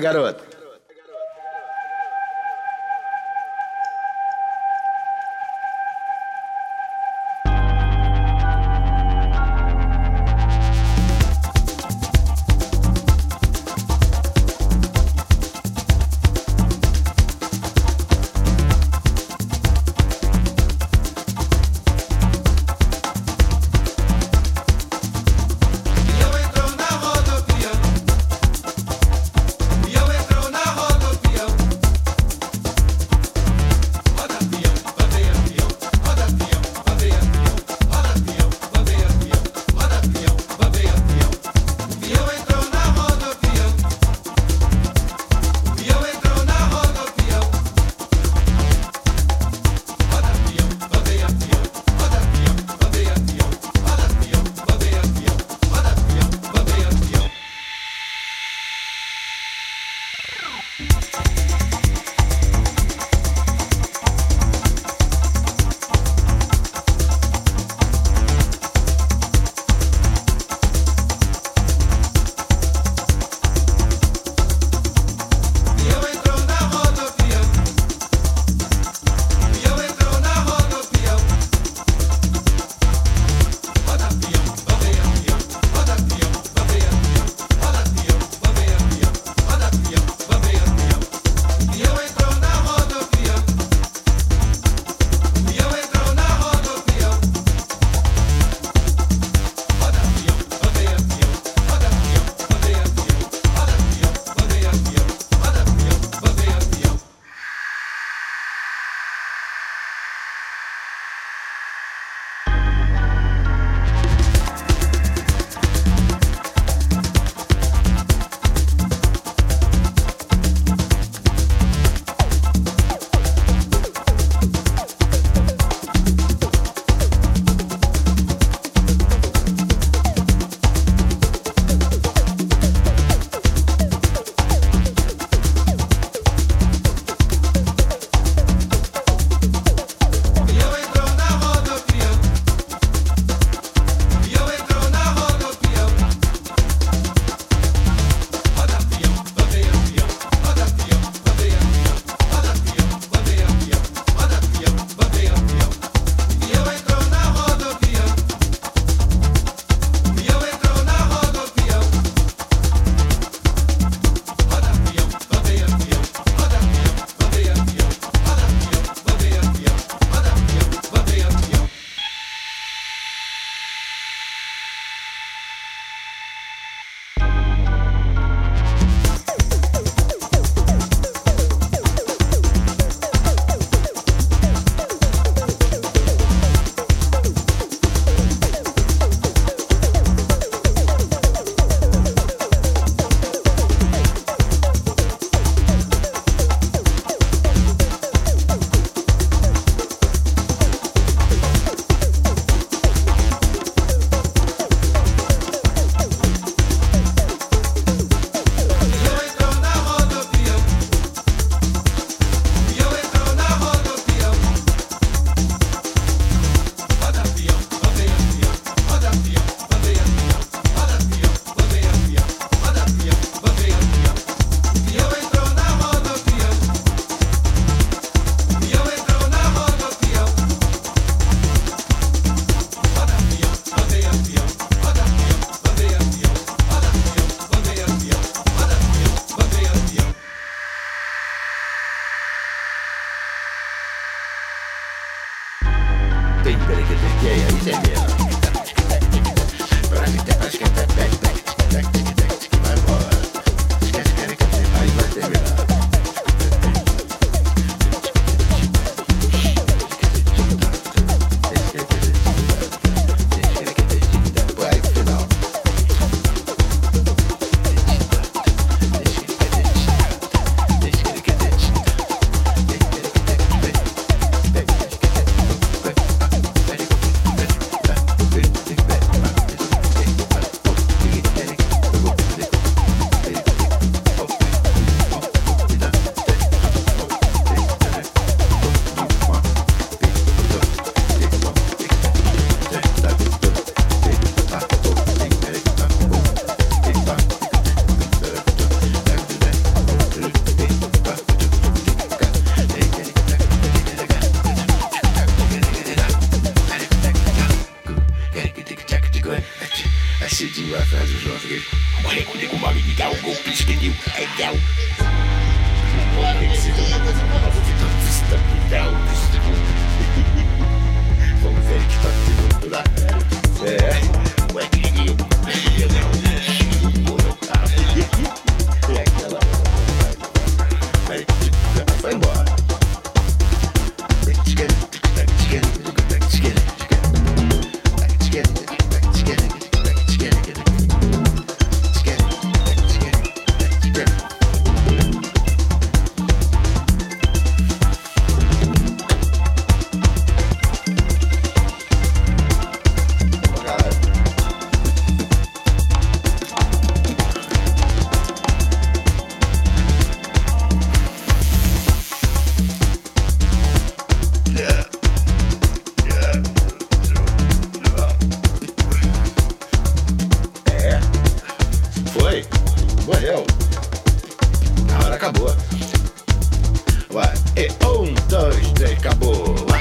garoto. cedinho atrás o nossos. Olha o mami, me dá um golpe de pneu. É gal. Vamos ver o que tá tendo. morreu. É, A hora acabou. Vai, e um, dois, três, acabou.